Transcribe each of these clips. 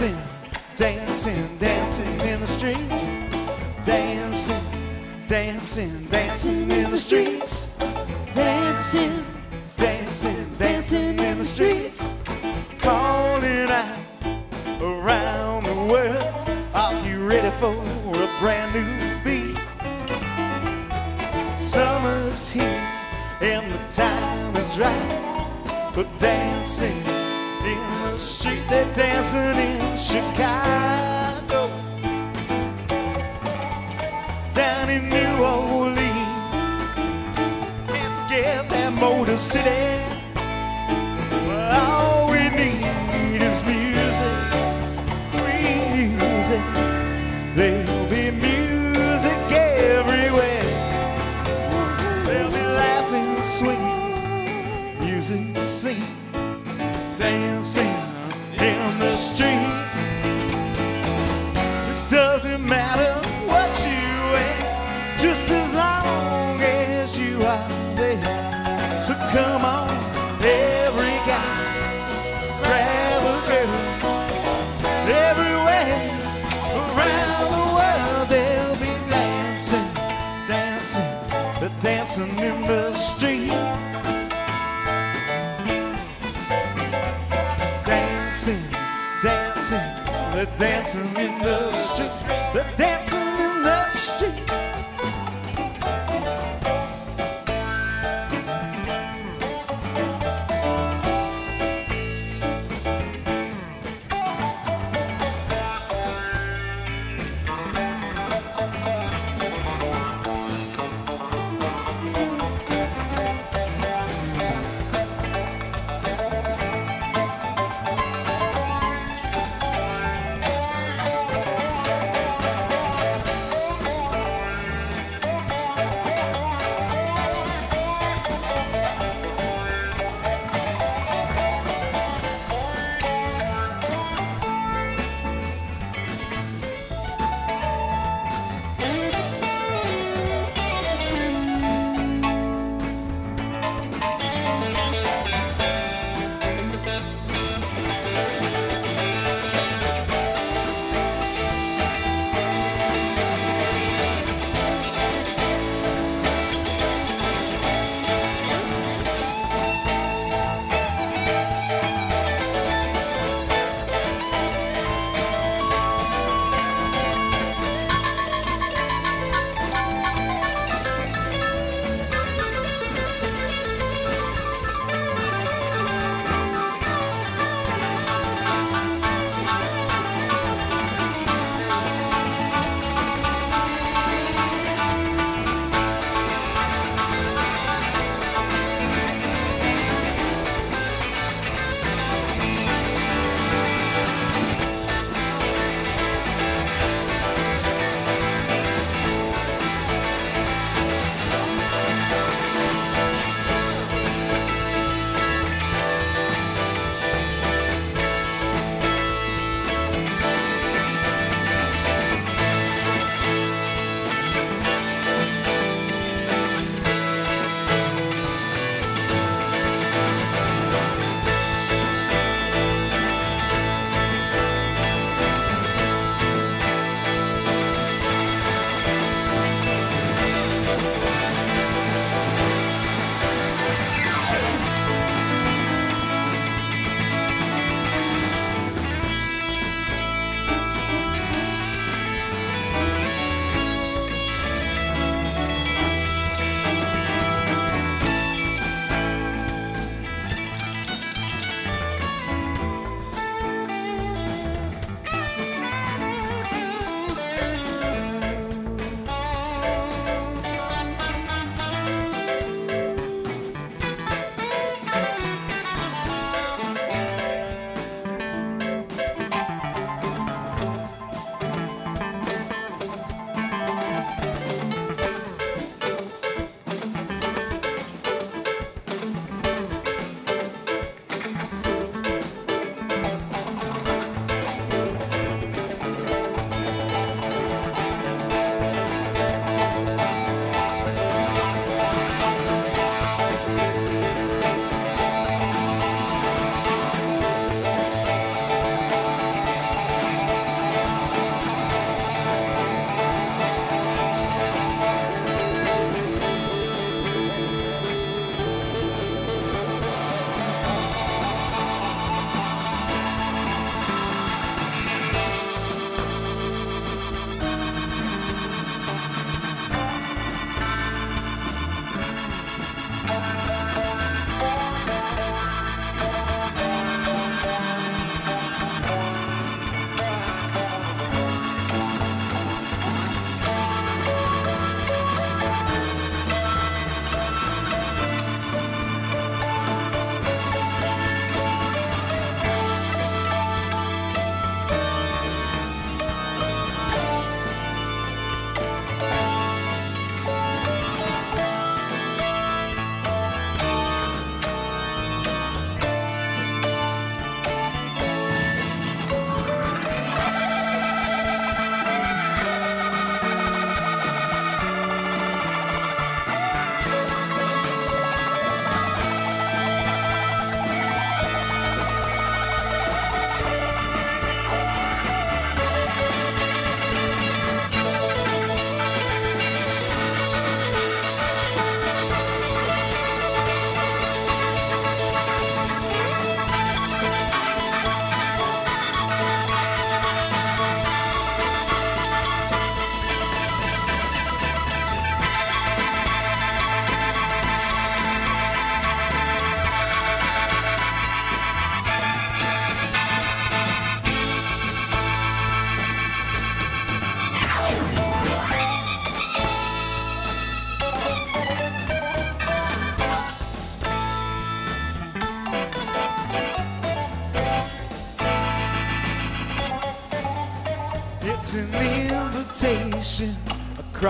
dancing, dancing dancing in the street. Dancing, dancing, dancing in the streets. Dancing, Dancing, dancing in the streets. Calling out around the world. Are you ready for a brand new beat? Summer's here and the time is right for dancing in the street. They're dancing in Chicago, down in New Orleans. Can't forget that Motor City. All we need is music, free music. There'll be music everywhere. There'll be laughing, swinging, music, singing, the streets. It doesn't matter what you wear, just as long as you are there. So come on, every guy, grab a girl. Everywhere around the world, they'll be dancing, dancing, they're dancing in the street. They're dancing in the street. They're dancing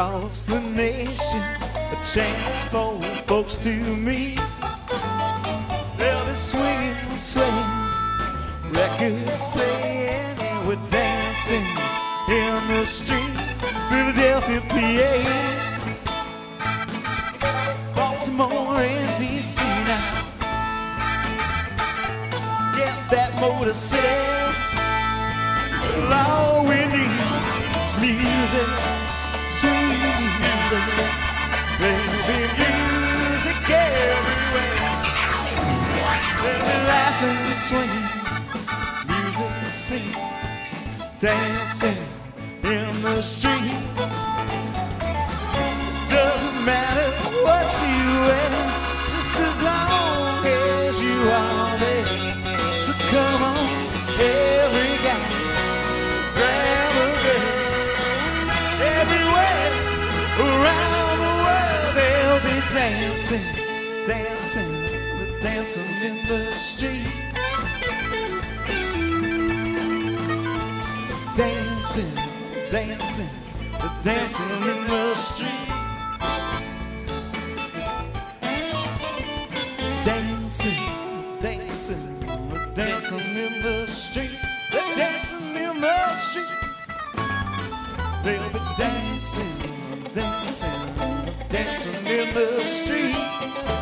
across the nation, a chance for folks to meet. They'll be swinging, swinging, records playing, and we're dancing in the street, Philadelphia, PA, Baltimore, and DC now. Get that motor set. All we need is music, dancing in the street. Dancing, dancing, dancing in the street. Dancing, dancing, the dancing in the street. Dancing, dancing, the dancing in the street. They're dancing in the street. They'll be dancing, dancing, dancing in the street.